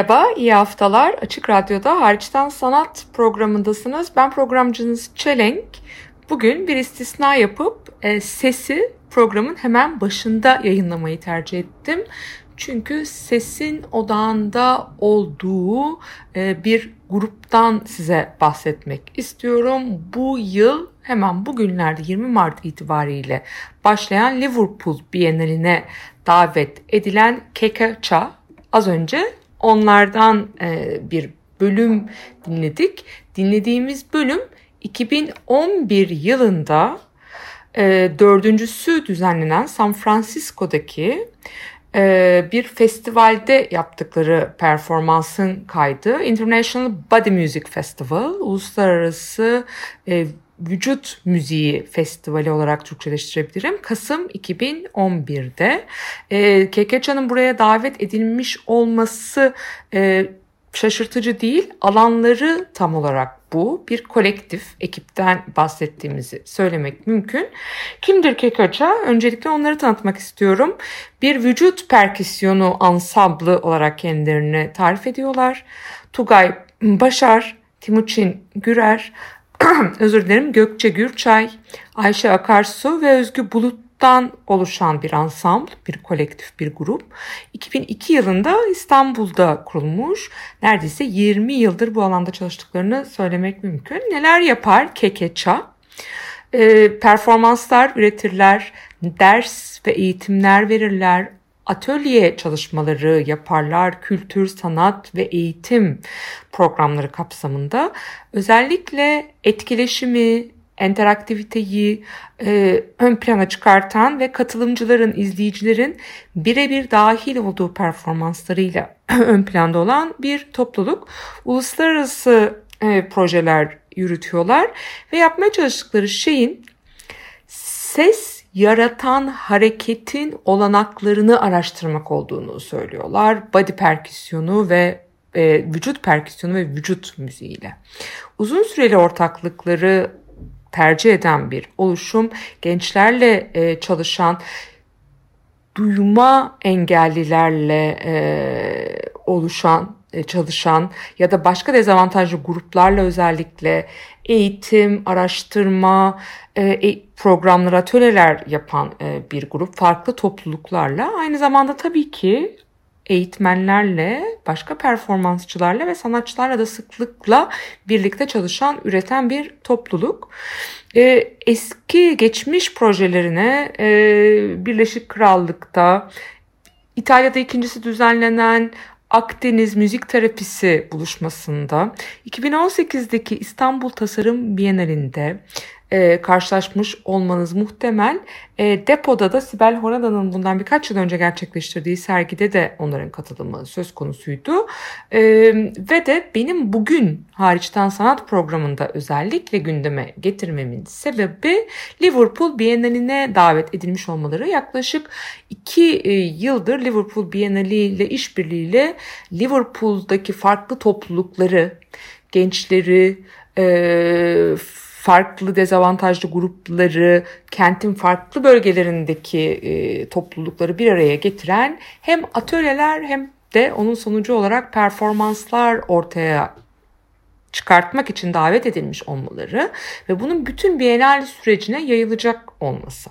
Merhaba, iyi haftalar. Açık Radyo'da Hariçten Sanat programındasınız. Ben programcınız Çelenk. Bugün bir istisna yapıp e, sesi programın hemen başında yayınlamayı tercih ettim. Çünkü sesin odağında olduğu e, bir gruptan size bahsetmek istiyorum. Bu yıl hemen bugünlerde 20 Mart itibariyle başlayan Liverpool Biennaline davet edilen Kekaça az önce onlardan e, bir bölüm dinledik. Dinlediğimiz bölüm 2011 yılında e, dördüncüsü düzenlenen San Francisco'daki e, bir festivalde yaptıkları performansın kaydı. International Body Music Festival, uluslararası e, vücut müziği festivali olarak Türkçeleştirebilirim. Kasım 2011'de e, Kekeça'nın buraya davet edilmiş olması e, şaşırtıcı değil. Alanları tam olarak bu. Bir kolektif ekipten bahsettiğimizi söylemek mümkün. Kimdir Kekaça? Öncelikle onları tanıtmak istiyorum. Bir vücut perküsyonu ansamblı olarak kendilerini tarif ediyorlar. Tugay Başar, Timuçin Gürer, özür dilerim Gökçe Gürçay, Ayşe Akarsu ve Özgü Bulut'tan oluşan bir ansambl, bir kolektif bir grup. 2002 yılında İstanbul'da kurulmuş. Neredeyse 20 yıldır bu alanda çalıştıklarını söylemek mümkün. Neler yapar Kekeça? E, performanslar üretirler, ders ve eğitimler verirler, atölye çalışmaları yaparlar kültür, sanat ve eğitim programları kapsamında. Özellikle etkileşimi, interaktiviteyi e, ön plana çıkartan ve katılımcıların, izleyicilerin birebir dahil olduğu performanslarıyla ön planda olan bir topluluk. Uluslararası e, projeler yürütüyorlar ve yapmaya çalıştıkları şeyin ses yaratan hareketin olanaklarını araştırmak olduğunu söylüyorlar. Body perküsyonu ve e, vücut perküsyonu ve vücut müziğiyle. Uzun süreli ortaklıkları tercih eden bir oluşum, gençlerle e, çalışan, duyma engellilerle e, oluşan, çalışan ya da başka dezavantajlı gruplarla özellikle eğitim, araştırma, e, programlar, atölyeler yapan e, bir grup farklı topluluklarla aynı zamanda tabii ki eğitmenlerle, başka performansçılarla ve sanatçılarla da sıklıkla birlikte çalışan, üreten bir topluluk. E, eski geçmiş projelerine e, Birleşik Krallık'ta, İtalya'da ikincisi düzenlenen Akdeniz Müzik Terapisi buluşmasında. 2018'deki İstanbul Tasarım Bienalinde e, karşılaşmış olmanız muhtemel. E, depoda da Sibel Horada'nın bundan birkaç yıl önce gerçekleştirdiği sergide de onların katılımı söz konusuydu. E, ve de benim bugün hariçten sanat programında özellikle gündeme getirmemin sebebi Liverpool Biennaline davet edilmiş olmaları. Yaklaşık iki e, yıldır Liverpool Bienali ile işbirliğiyle Liverpool'daki farklı toplulukları, gençleri, e, farklı dezavantajlı grupları, kentin farklı bölgelerindeki e, toplulukları bir araya getiren hem atölyeler hem de onun sonucu olarak performanslar ortaya çıkartmak için davet edilmiş olmaları ve bunun bütün Biennale sürecine yayılacak olması.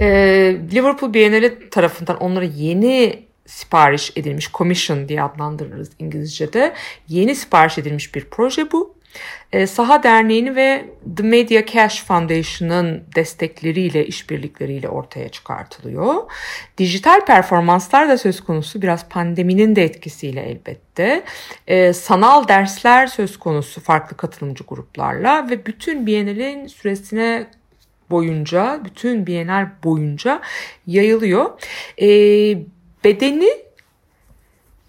Ee, Liverpool Biennale tarafından onlara yeni sipariş edilmiş, commission diye adlandırırız İngilizce'de, yeni sipariş edilmiş bir proje bu. E, Saha Derneği'ni ve The Media Cash Foundation'ın destekleriyle, işbirlikleriyle ortaya çıkartılıyor. Dijital performanslar da söz konusu biraz pandeminin de etkisiyle elbette. E, sanal dersler söz konusu farklı katılımcı gruplarla ve bütün Biennale'in süresine boyunca, bütün Biennale boyunca yayılıyor. E, bedeni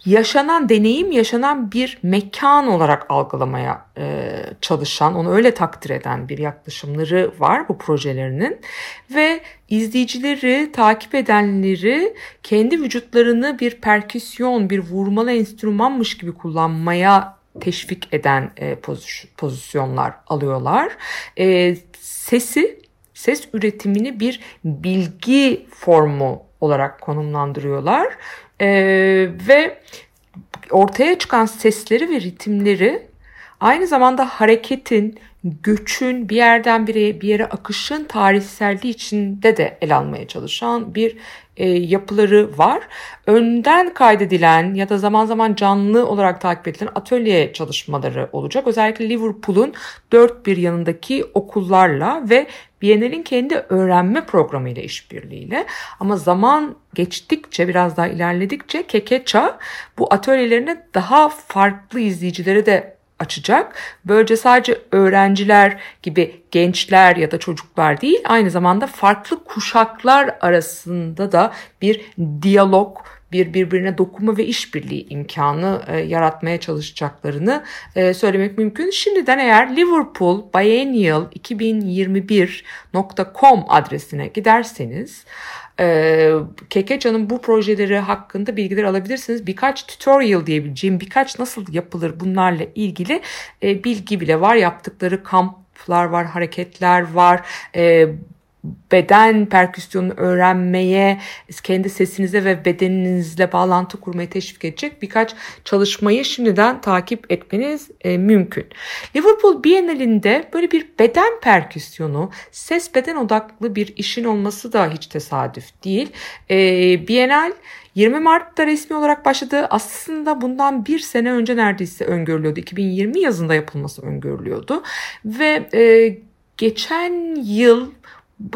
yaşanan deneyim yaşanan bir mekan olarak algılamaya e, çalışan, onu öyle takdir eden bir yaklaşımları var bu projelerinin ve izleyicileri, takip edenleri kendi vücutlarını bir perküsyon, bir vurmalı enstrümanmış gibi kullanmaya teşvik eden e, pozisyonlar alıyorlar. E, sesi, ses üretimini bir bilgi formu olarak konumlandırıyorlar ee, ve ortaya çıkan sesleri ve ritimleri aynı zamanda hareketin, göçün, bir yerden bir yere, bir yere akışın tarihselliği içinde de el almaya çalışan bir e, yapıları var. Önden kaydedilen ya da zaman zaman canlı olarak takip edilen atölye çalışmaları olacak. Özellikle Liverpool'un dört bir yanındaki okullarla ve Biennale'in kendi öğrenme programıyla işbirliğiyle ama zaman geçtikçe biraz daha ilerledikçe Kekeça bu atölyelerine daha farklı izleyicilere de açacak. Böylece sadece öğrenciler gibi gençler ya da çocuklar değil aynı zamanda farklı kuşaklar arasında da bir diyalog, bir birbirine dokunma ve işbirliği imkanı e, yaratmaya çalışacaklarını e, söylemek mümkün. Şimdiden eğer Liverpool Biennial 2021.com adresine giderseniz e, bu projeleri hakkında bilgiler alabilirsiniz. Birkaç tutorial diyebileceğim birkaç nasıl yapılır bunlarla ilgili e, bilgi bile var. Yaptıkları kamplar var, hareketler var. E, beden perküsyonunu öğrenmeye, kendi sesinize ve bedeninizle bağlantı kurmaya teşvik edecek birkaç çalışmayı şimdiden takip etmeniz e, mümkün. Liverpool Bienalinde böyle bir beden perküsyonu, ses beden odaklı bir işin olması da hiç tesadüf değil. E, Bienal 20 Mart'ta resmi olarak başladı. Aslında bundan bir sene önce neredeyse öngörülüyordu. 2020 yazında yapılması öngörülüyordu. Ve e, geçen yıl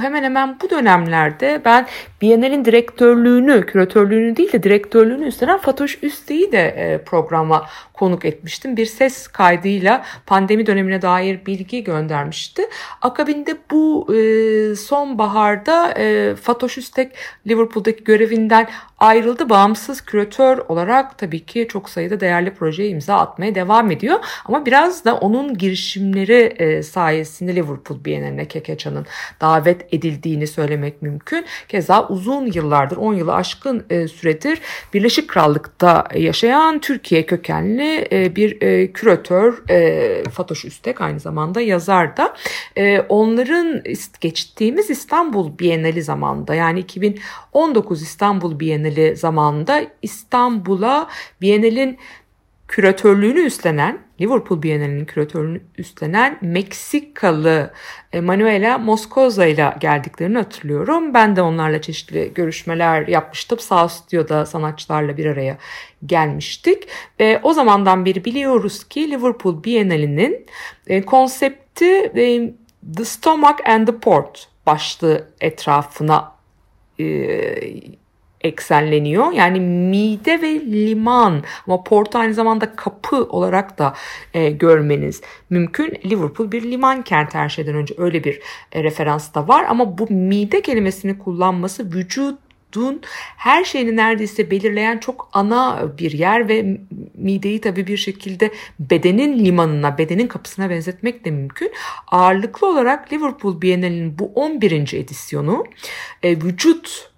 hemen hemen bu dönemlerde ben Biennale'in direktörlüğünü, küratörlüğünü değil de direktörlüğünü üstlenen Fatoş Üste'yi de e, programa konuk etmiştim. Bir ses kaydıyla pandemi dönemine dair bilgi göndermişti. Akabinde bu e, sonbaharda e, Fatoş Üstek Liverpool'daki görevinden ayrıldı. Bağımsız küratör olarak tabii ki çok sayıda değerli projeye imza atmaya devam ediyor. Ama biraz da onun girişimleri sayesinde Liverpool Biennaline Kekeçan'ın davet edildiğini söylemek mümkün. Keza uzun yıllardır 10 yılı aşkın e, süredir Birleşik Krallık'ta yaşayan Türkiye kökenli e, bir e, küratör e, Fatoş Üstek aynı zamanda yazar da. E, onların geçtiğimiz İstanbul Bienali zamanında yani 2019 İstanbul Bienali zamanında İstanbul'a Bienal'in küratörlüğünü üstlenen, Liverpool Bienalinin küratörlüğünü üstlenen Meksikalı e, Manuela Moscoza ile geldiklerini hatırlıyorum. Ben de onlarla çeşitli görüşmeler yapmıştım. Sağ stüdyoda sanatçılarla bir araya gelmiştik. E, o zamandan beri biliyoruz ki Liverpool Bienalinin e, konsepti e, The Stomach and the Port başlığı etrafına eksenleniyor. Yani mide ve liman ama port aynı zamanda kapı olarak da e, görmeniz mümkün. Liverpool bir liman kenti her şeyden önce öyle bir e, referans da var ama bu mide kelimesini kullanması vücut vücudun her şeyini neredeyse belirleyen çok ana bir yer ve mideyi tabii bir şekilde bedenin limanına, bedenin kapısına benzetmek de mümkün. Ağırlıklı olarak Liverpool Bienalinin bu 11. edisyonu e, vücut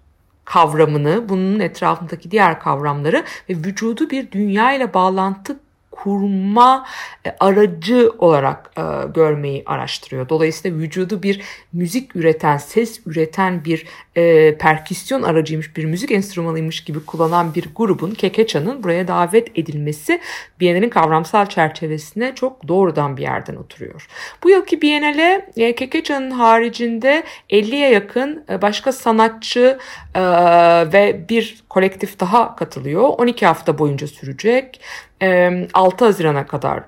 kavramını, bunun etrafındaki diğer kavramları ve vücudu bir dünya ile bağlantı kurma e, aracı olarak e, görmeyi araştırıyor. Dolayısıyla vücudu bir müzik üreten, ses üreten bir e, perküsyon aracıymış, bir müzik enstrümanıymış gibi kullanan bir grubun, Kekeça'nın buraya davet edilmesi Biennale'nin kavramsal çerçevesine çok doğrudan bir yerden oturuyor. Bu yılki Biennale e, Kekeça'nın haricinde 50'ye yakın başka sanatçı ve bir kolektif daha katılıyor. 12 hafta boyunca sürecek. 6 Haziran'a kadar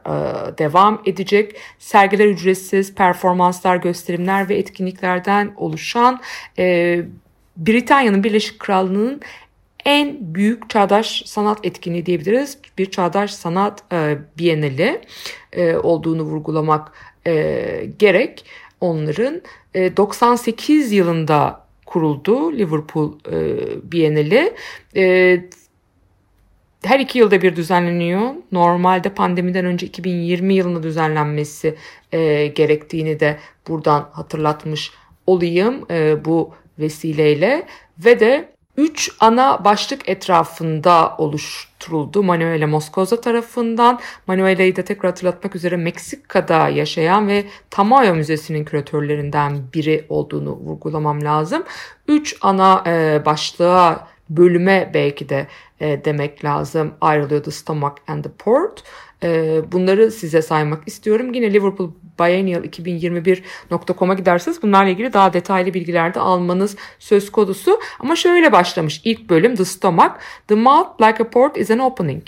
devam edecek. Sergiler ücretsiz, performanslar, gösterimler ve etkinliklerden oluşan Britanya'nın Birleşik Krallığı'nın en büyük çağdaş sanat etkinliği diyebiliriz. Bir çağdaş sanat e, bienali olduğunu vurgulamak gerek. Onların e, 98 yılında kuruldu Liverpool e, Bienali. Her iki yılda bir düzenleniyor. Normalde pandemiden önce 2020 yılında düzenlenmesi e, gerektiğini de buradan hatırlatmış olayım e, bu vesileyle ve de üç ana başlık etrafında oluşturuldu Manuela Moscoso tarafından. Manuela'yı da tekrar hatırlatmak üzere Meksika'da yaşayan ve Tamayo Müzesi'nin küratörlerinden biri olduğunu vurgulamam lazım. Üç ana e, başlığa bölüme belki de e, demek lazım ayrılıyordu Stomach and the Port. E, bunları size saymak istiyorum. Yine Liverpool Biennial 2021.com'a giderseniz bunlarla ilgili daha detaylı bilgiler de almanız söz konusu. Ama şöyle başlamış ilk bölüm The Stomach. The mouth like a port is an opening.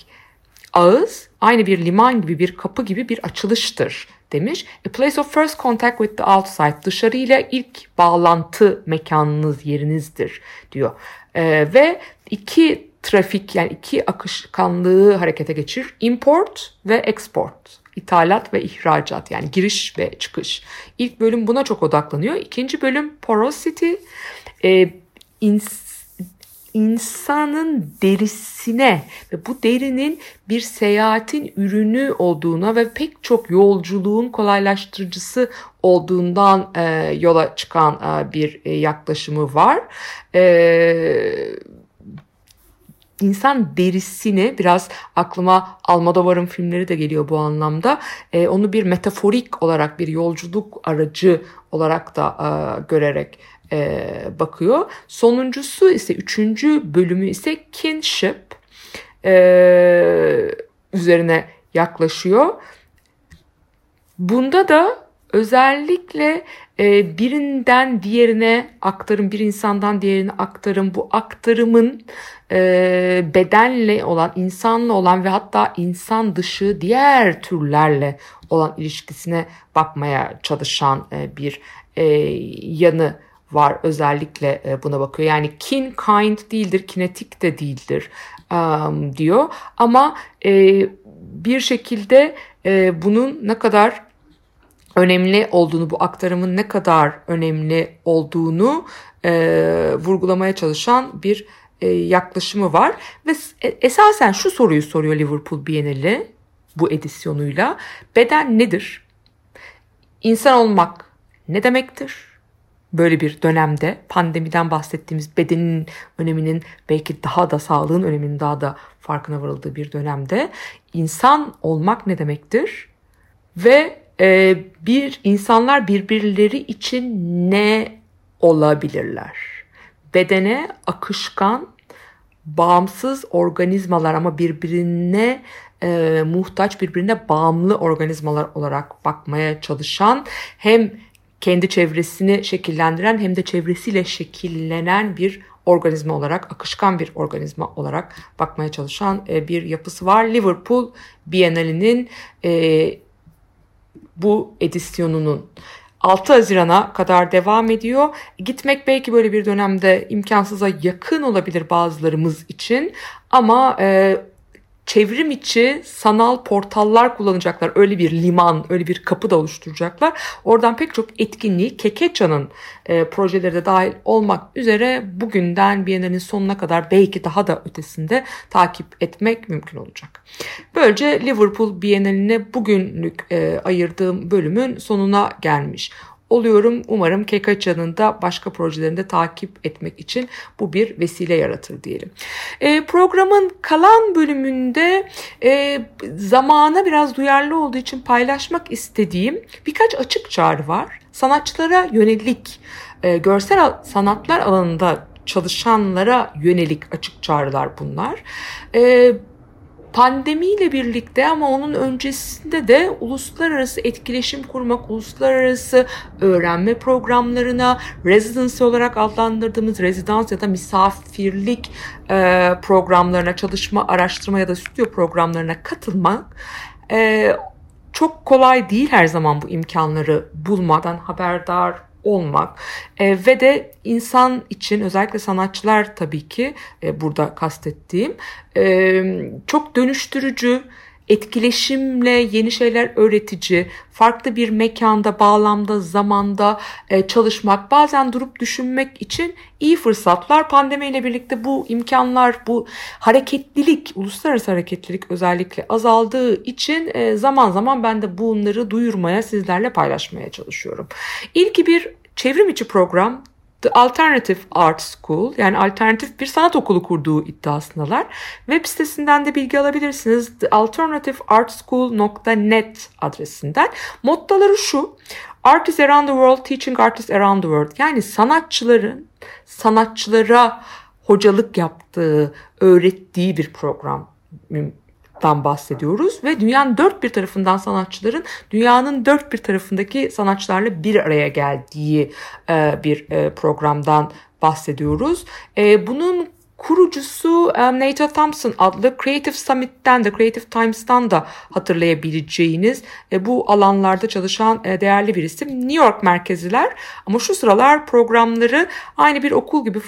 Ağız aynı bir liman gibi bir kapı gibi bir açılıştır demiş. A place of first contact with the outside. Dışarıyla ilk bağlantı mekanınız, yerinizdir diyor. Ee, ve iki trafik yani iki akışkanlığı harekete geçirir. Import ve export. İthalat ve ihracat yani giriş ve çıkış. İlk bölüm buna çok odaklanıyor. İkinci bölüm porosity. Ee, ins insanın derisine ve bu derinin bir seyahatin ürünü olduğuna ve pek çok yolculuğun kolaylaştırıcısı olduğundan e, yola çıkan e, bir e, yaklaşımı var. E, insan derisini biraz aklıma Almodovar'ın filmleri de geliyor bu anlamda. E, onu bir metaforik olarak bir yolculuk aracı olarak da e, görerek e, bakıyor. Sonuncusu ise üçüncü bölümü ise kinship e, üzerine yaklaşıyor. Bunda da özellikle e, birinden diğerine aktarım, bir insandan diğerine aktarım, bu aktarımın e, bedenle olan, insanla olan ve hatta insan dışı diğer türlerle olan ilişkisine bakmaya çalışan e, bir e, yanı var özellikle e, buna bakıyor. Yani kin kind değildir, kinetik de değildir um, diyor. Ama e, bir şekilde e, bunun ne kadar önemli olduğunu, bu aktarımın ne kadar önemli olduğunu e, vurgulamaya çalışan bir e, yaklaşımı var. Ve e, esasen şu soruyu soruyor Liverpool Bienali bu edisyonuyla. Beden nedir? İnsan olmak ne demektir? böyle bir dönemde pandemiden bahsettiğimiz bedenin öneminin belki daha da sağlığın öneminin daha da farkına varıldığı bir dönemde insan olmak ne demektir? Ve e, bir insanlar birbirleri için ne olabilirler? Bedene akışkan, bağımsız organizmalar ama birbirine e, muhtaç, birbirine bağımlı organizmalar olarak bakmaya çalışan hem kendi çevresini şekillendiren hem de çevresiyle şekillenen bir organizma olarak, akışkan bir organizma olarak bakmaya çalışan e, bir yapısı var. Liverpool Bienalinin e, bu edisyonunun 6 Haziran'a kadar devam ediyor. Gitmek belki böyle bir dönemde imkansıza yakın olabilir bazılarımız için ama e, çevrim içi sanal portallar kullanacaklar. Öyle bir liman, öyle bir kapı da oluşturacaklar. Oradan pek çok etkinliği Kekeça'nın e, projeleri de dahil olmak üzere bugünden Biennale'nin sonuna kadar belki daha da ötesinde takip etmek mümkün olacak. Böylece Liverpool Biennale'ine bugünlük e, ayırdığım bölümün sonuna gelmiş oluyorum. Umarım Kekaça'nın da başka projelerinde takip etmek için bu bir vesile yaratır diyelim. E, programın kalan bölümünde e, zamana biraz duyarlı olduğu için paylaşmak istediğim birkaç açık çağrı var. Sanatçılara yönelik e, görsel sanatlar alanında çalışanlara yönelik açık çağrılar bunlar. E, pandemiyle birlikte ama onun öncesinde de uluslararası etkileşim kurmak, uluslararası öğrenme programlarına, residency olarak adlandırdığımız rezidans ya da misafirlik e, programlarına, çalışma, araştırma ya da stüdyo programlarına katılmak e, çok kolay değil her zaman bu imkanları bulmadan haberdar olmak e, ve de insan için özellikle sanatçılar tabii ki e, burada kastettiğim e, çok dönüştürücü etkileşimle yeni şeyler öğretici, farklı bir mekanda, bağlamda, zamanda e, çalışmak, bazen durup düşünmek için iyi fırsatlar. Pandemiyle birlikte bu imkanlar, bu hareketlilik, uluslararası hareketlilik özellikle azaldığı için e, zaman zaman ben de bunları duyurmaya, sizlerle paylaşmaya çalışıyorum. İlki bir çevrim içi program The Alternative Art School yani alternatif bir sanat okulu kurduğu iddiasındalar. Web sitesinden de bilgi alabilirsiniz. thealternativeartschool.net adresinden. Mottoları şu. Artists around the world teaching artists around the world. Yani sanatçıların sanatçılara hocalık yaptığı, öğrettiği bir program dan bahsediyoruz ve dünyanın dört bir tarafından sanatçıların dünyanın dört bir tarafındaki sanatçılarla bir araya geldiği e, bir e, programdan bahsediyoruz. E, bunun kurucusu um, Nate Thompson adlı Creative Summit'ten de Creative Times'tan da hatırlayabileceğiniz e, bu alanlarda çalışan e, değerli bir isim. New York merkeziler ama şu sıralar programları aynı bir okul gibi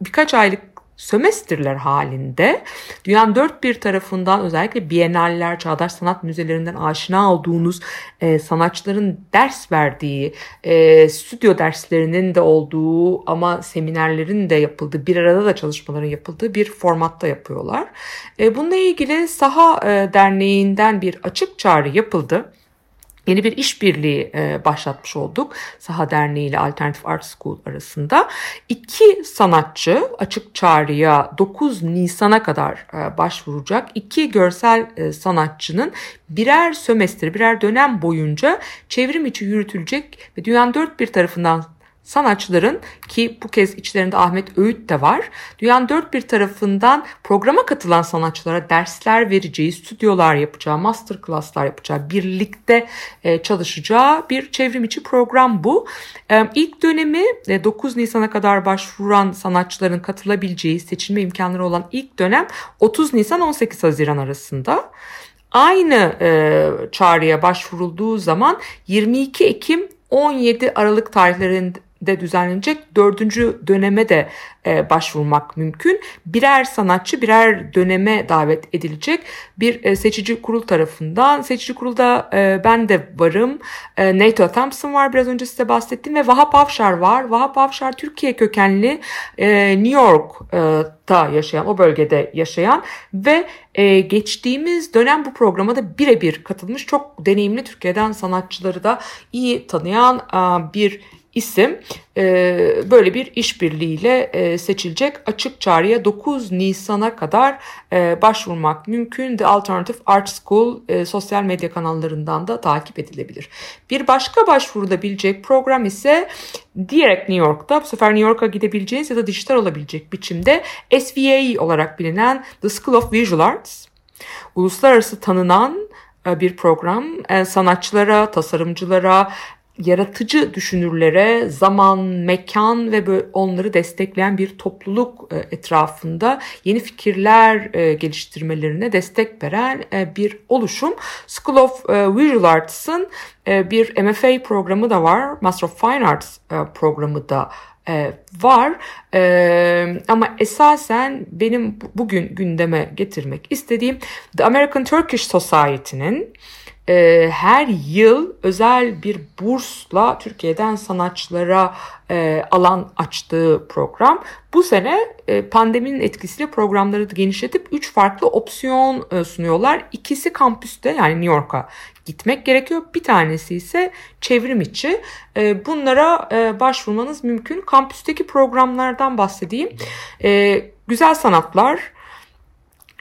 birkaç aylık sömestrler halinde dünyanın dört bir tarafından özellikle bienaller, çağdaş sanat müzelerinden aşina olduğunuz e, sanatçıların ders verdiği, e, stüdyo derslerinin de olduğu ama seminerlerin de yapıldığı, bir arada da çalışmaların yapıldığı bir formatta yapıyorlar. E, bununla ilgili Saha e, Derneği'nden bir açık çağrı yapıldı yeni bir işbirliği e, başlatmış olduk. Saha Derneği ile Alternative Art School arasında. İki sanatçı açık çağrıya 9 Nisan'a kadar e, başvuracak. İki görsel e, sanatçının birer sömestr, birer dönem boyunca çevrim içi yürütülecek ve dünyanın dört bir tarafından sanatçıların ki bu kez içlerinde Ahmet Öğüt de var. Dünyanın dört bir tarafından programa katılan sanatçılara dersler vereceği, stüdyolar yapacağı, master classlar yapacağı, birlikte e, çalışacağı bir çevrim içi program bu. E, ilk dönemi 9 e, Nisan'a kadar başvuran sanatçıların katılabileceği, seçilme imkanları olan ilk dönem 30 Nisan 18 Haziran arasında. Aynı çağrıya başvurulduğu zaman 22 Ekim 17 Aralık tarihlerinde de düzenlenecek dördüncü döneme de e, başvurmak mümkün. Birer sanatçı birer döneme davet edilecek bir e, seçici kurul tarafından. Seçici kurulda e, ben de varım. E, Nato Thompson var biraz önce size bahsettiğim ve Vahap Avşar var. Vahap Avşar Türkiye kökenli e, New York'ta yaşayan o bölgede yaşayan ve e, geçtiğimiz dönem bu programa da birebir katılmış çok deneyimli Türkiye'den sanatçıları da iyi tanıyan e, bir isim e, böyle bir işbirliğiyle e, seçilecek açık çağrıya 9 Nisan'a kadar e, başvurmak mümkün. The Alternative Art School sosyal medya kanallarından da takip edilebilir. Bir başka başvurulabilecek program ise direkt New York'ta bu sefer New York'a gidebileceğiniz ya da dijital olabilecek biçimde SVA olarak bilinen The School of Visual Arts. Uluslararası tanınan bir program sanatçılara, tasarımcılara, yaratıcı düşünürlere zaman, mekan ve onları destekleyen bir topluluk e, etrafında yeni fikirler geliştirmelerine destek veren bir oluşum. School of Visual Arts'ın bir MFA programı da var, Master of Fine Arts programı da var ama esasen benim bugün gündeme getirmek istediğim The American Turkish Society'nin e, her yıl özel bir bursla Türkiye'den sanatçılara e, alan açtığı program. Bu sene e, pandeminin etkisiyle programları genişletip 3 farklı opsiyon e, sunuyorlar. İkisi kampüste yani New York'a gitmek gerekiyor. Bir tanesi ise çevrim içi. Bunlara başvurmanız mümkün. Kampüsteki programlardan bahsedeyim. Güzel sanatlar,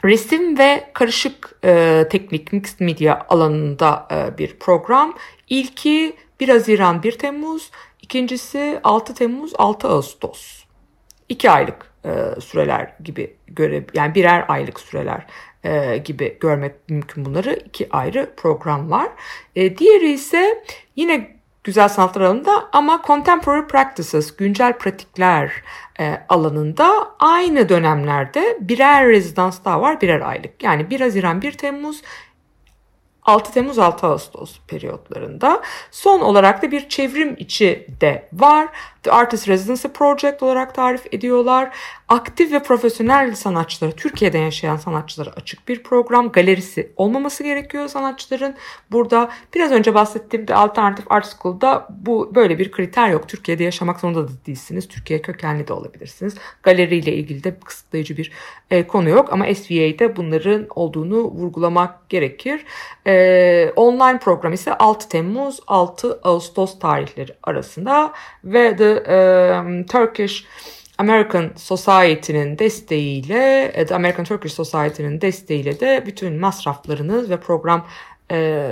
resim ve karışık e, teknik mixed media alanında e, bir program. İlki 1 Haziran 1 Temmuz, ikincisi 6 Temmuz 6 Ağustos. 2 aylık e, süreler gibi göre yani birer aylık süreler e, gibi görmek mümkün bunları. iki ayrı program var. E, diğeri ise yine güzel sanatlar alanında ama contemporary practices, güncel pratikler e, alanında aynı dönemlerde birer rezidans daha var, birer aylık. Yani 1 Haziran 1 Temmuz 6 Temmuz 6 Ağustos periyotlarında. Son olarak da bir çevrim içi de var. The Artist Residency Project olarak tarif ediyorlar. Aktif ve profesyonel sanatçıları, Türkiye'de yaşayan sanatçılara açık bir program. Galerisi olmaması gerekiyor sanatçıların. Burada biraz önce bahsettiğim de Alternative Art School'da bu böyle bir kriter yok. Türkiye'de yaşamak zorunda da değilsiniz. Türkiye kökenli de olabilirsiniz. Galeriyle ilgili de kısıtlayıcı bir e, konu yok ama SVA'de bunların olduğunu vurgulamak gerekir. E, online program ise 6 Temmuz 6 Ağustos tarihleri arasında ve The um, Turkish American Society'nin desteğiyle, The American Turkish Society'nin desteğiyle de bütün masraflarınız ve program e,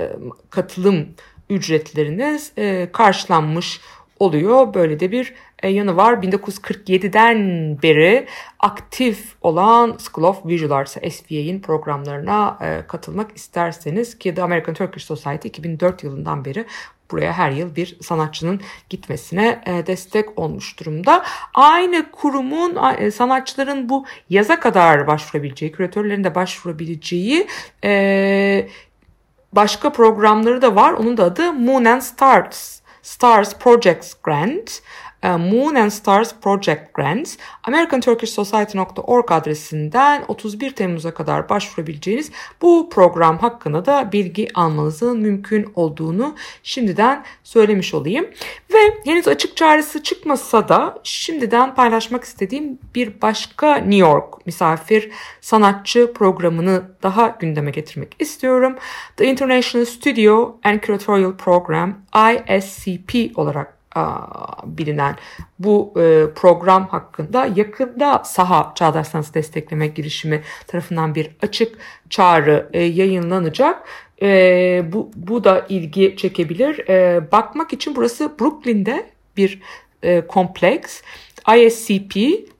katılım ücretleriniz e, karşılanmış oluyor. Böyle de bir e, yanı var. 1947'den beri aktif olan School of Visual Arts SVA'in programlarına e, katılmak isterseniz ki The American Turkish Society 2004 yılından beri buraya her yıl bir sanatçının gitmesine e, destek olmuş durumda. Aynı kurumun sanatçıların bu yaza kadar başvurabileceği, küratörlerin de başvurabileceği başka programları da var. Onun da adı Moon and Stars. Stars Projects Grant. E, Moon and Stars Project Grants americanturkishsociety.org adresinden 31 Temmuz'a kadar başvurabileceğiniz bu program hakkında da bilgi almanızın mümkün olduğunu şimdiden söylemiş olayım. Ve henüz açık çağrısı çıkmasa da şimdiden paylaşmak istediğim bir başka New York misafir sanatçı programını daha gündeme getirmek istiyorum. The International Studio and Curatorial Program ISCP olarak bilinen bu e, program hakkında yakında saha Çağdaş Sanatı Destekleme girişimi tarafından bir açık çağrı e, yayınlanacak. E, bu, bu da ilgi çekebilir. Bakmak için burası Brooklyn'de bir kompleks. ISCP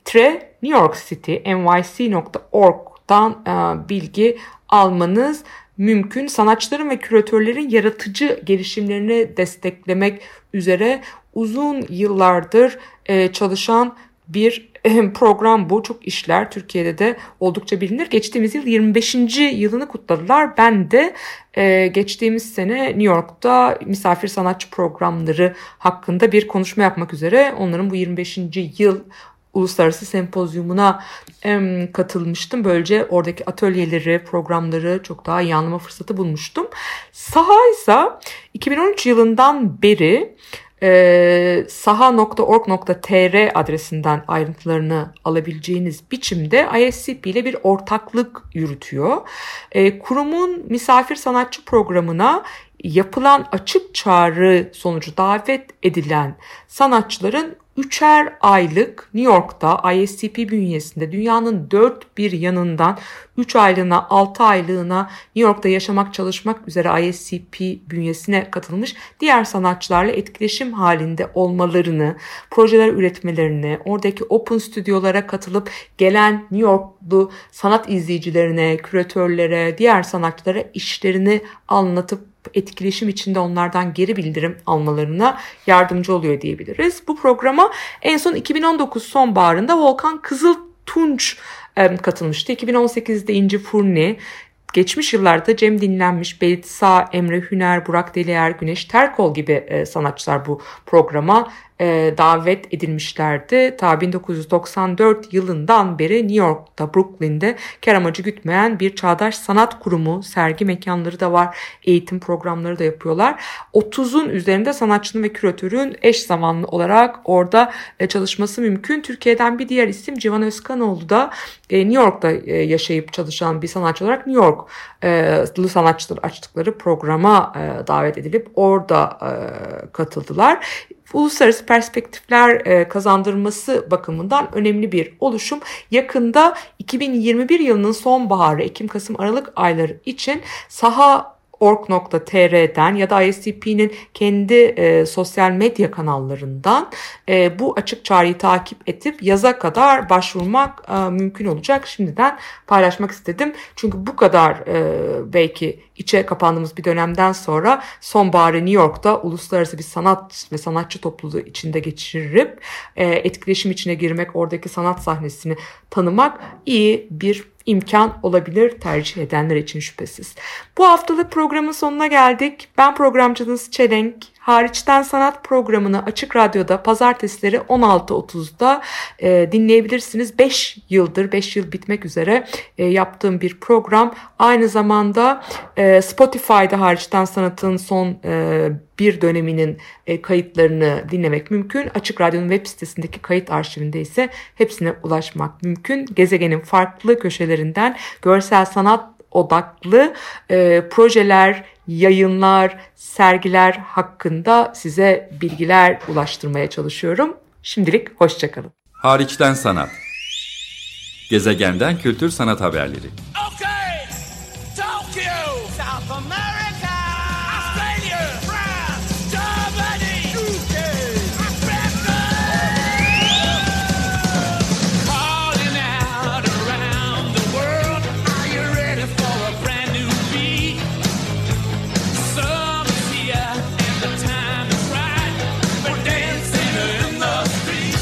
tre New York City nyc.org'dan bilgi almanız mümkün. Sanatçıların ve küratörlerin yaratıcı gelişimlerini desteklemek üzere uzun yıllardır e, çalışan bir e, program bu. Çok işler Türkiye'de de oldukça bilinir. Geçtiğimiz yıl 25. yılını kutladılar. Ben de e, geçtiğimiz sene New York'ta misafir sanatçı programları hakkında bir konuşma yapmak üzere onların bu 25. yıl uluslararası sempozyumuna katılmıştım. Böylece oradaki atölyeleri, programları çok daha iyi anlama fırsatı bulmuştum. Saha ise 2013 yılından beri e, saha.org.tr adresinden ayrıntılarını alabileceğiniz biçimde ISCP ile bir ortaklık yürütüyor. E, kurumun misafir sanatçı programına yapılan açık çağrı sonucu davet edilen sanatçıların üçer aylık New York'ta ISCP bünyesinde dünyanın dört bir yanından 3 aylığına 6 aylığına New York'ta yaşamak çalışmak üzere ISCP bünyesine katılmış diğer sanatçılarla etkileşim halinde olmalarını, projeler üretmelerini, oradaki open stüdyolara katılıp gelen New Yorklu sanat izleyicilerine, küratörlere, diğer sanatçılara işlerini anlatıp etkileşim içinde onlardan geri bildirim almalarına yardımcı oluyor diyebiliriz. Bu programa en son 2019 sonbaharında Volkan Kızıltunç katılmıştı. 2018'de İnci Furni, geçmiş yıllarda Cem Dinlenmiş, Belit Sağ, Emre Hüner, Burak Deliyer, Güneş Terkol gibi sanatçılar bu programa e, davet edilmişlerdi. Ta 1994 yılından beri New York'ta, Brooklyn'de kar amacı gütmeyen bir çağdaş sanat kurumu, sergi mekanları da var, eğitim programları da yapıyorlar. 30'un üzerinde sanatçının ve küratörün eş zamanlı olarak orada e, çalışması mümkün. Türkiye'den bir diğer isim Civan Özkanoğlu da e, New York'ta e, yaşayıp çalışan bir sanatçı olarak New York'lı e, sanatçılar açtıkları programa e, davet edilip orada e, katıldılar uluslararası perspektifler e, kazandırması bakımından önemli bir oluşum. Yakında 2021 yılının sonbaharı, Ekim, Kasım, Aralık ayları için saha org.tr'den ya da ISCP'nin kendi e, sosyal medya kanallarından e, bu açık çağrıyı takip edip yaza kadar başvurmak e, mümkün olacak. Şimdiden paylaşmak istedim. Çünkü bu kadar e, belki içe kapandığımız bir dönemden sonra sonbaharı New York'ta uluslararası bir sanat ve sanatçı topluluğu içinde geçirip e, etkileşim içine girmek, oradaki sanat sahnesini tanımak iyi bir imkan olabilir tercih edenler için şüphesiz. Bu haftalık programın sonuna geldik. Ben programcınız Çelenk. Hariçten Sanat programını Açık Radyo'da pazartesileri 16.30'da e, dinleyebilirsiniz. 5 yıldır, 5 yıl bitmek üzere e, yaptığım bir program. Aynı zamanda e, Spotify'da Hariçten Sanat'ın son e, bir döneminin e, kayıtlarını dinlemek mümkün. Açık Radyo'nun web sitesindeki kayıt arşivinde ise hepsine ulaşmak mümkün. Gezegenin farklı köşelerinden görsel sanat odaklı e, projeler, yayınlar, sergiler hakkında size bilgiler ulaştırmaya çalışıyorum. Şimdilik hoşçakalın. Hariçten sanat. Gezegenden kültür sanat haberleri.